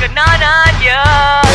Good night, Anya.